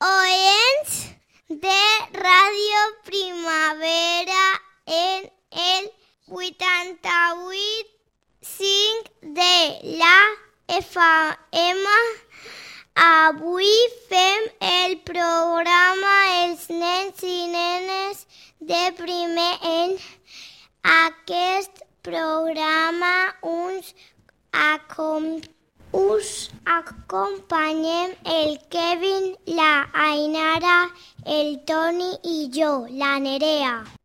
Oens de Radio Primavera en el 88.5 de la FM. Avui fem el programa Els nens i nenes de primer en aquest programa uns acompanyats us acompanyem el Kevin, la Ainara, el Toni i jo, la Nerea.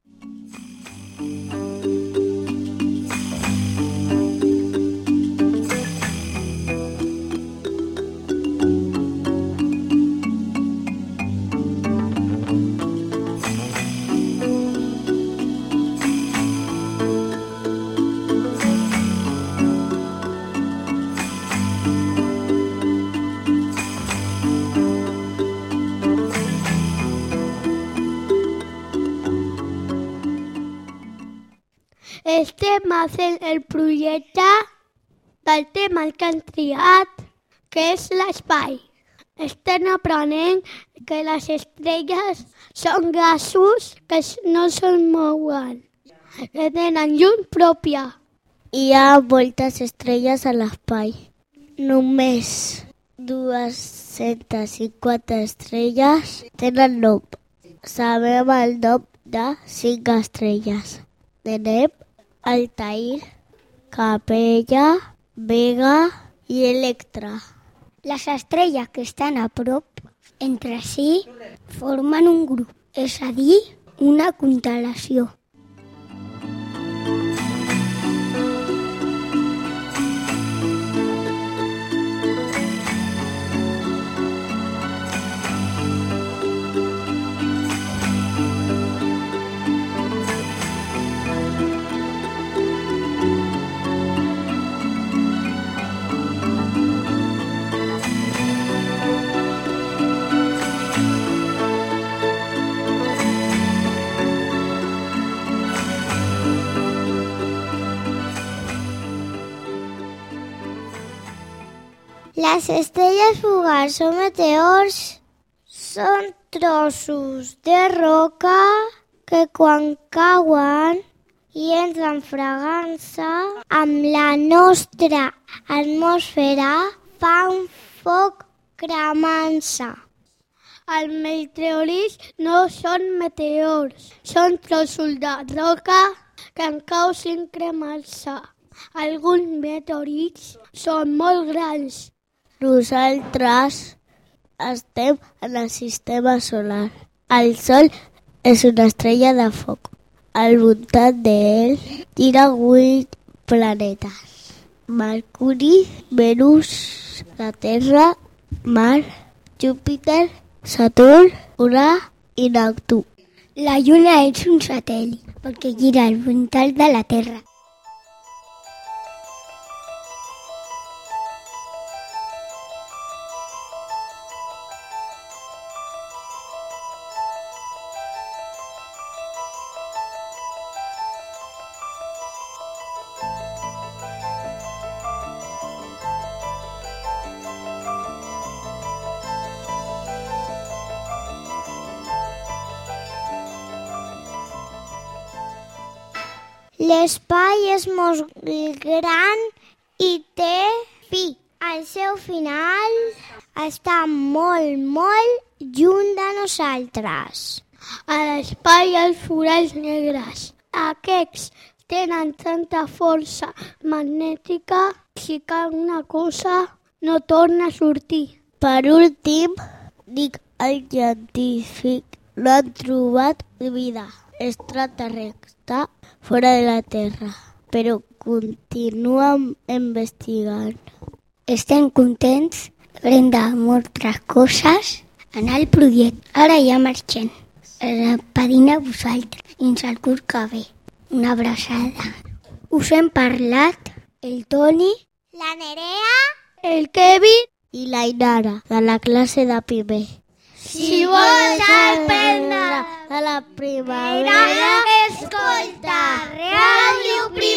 Estem fent el projecte del tema que han triat, que és l'espai. Estem aprenent que les estrelles són gasos que no se'n mouen, que tenen llum pròpia. Hi ha moltes estrelles a l'espai. Només 250 estrelles tenen nom. Sabem el nom de 5 estrelles. Deneb, Altair, Capella, Vega i Electra. Les estrelles que estan a prop entre si formen un grup, és a dir, una constel·lació. Les estrelles fugars o meteors són trossos de roca que quan cauen i entren fregant-se amb la nostra atmosfera fan foc cremant-se. Els meteorits no són meteors, són trossos de roca que en cau sin cremar-se. Alguns meteorits són molt grans. Nosaltres estem en el sistema solar. El Sol és una estrella de foc. Al voltant d'ell gira vuit planetes. Mercuri, Venus, la Terra, Mar, Júpiter, Saturn, Urà i Neptú. La Lluna és un satèl·lit perquè gira al voltant de la Terra. L'espai és molt gran i té fi. Al seu final està molt, molt lluny de nosaltres. A l'espai els forats negres. Aquests tenen tanta força magnètica si cau una cosa no torna a sortir. Per últim, dic el científic, no han trobat vida extraterrestre fora de la Terra, però continuen investigant. Estem contents, haurem de moltes coses anar al projecte. Ara ja marxem. Repedim a vosaltres fins al curs que ve. Una abraçada. Us hem parlat el Toni, la Nerea, El Kevin I la Inara, de la classe de primer. Si vols aprendre de la primavera, escolta Ràdio Primavera.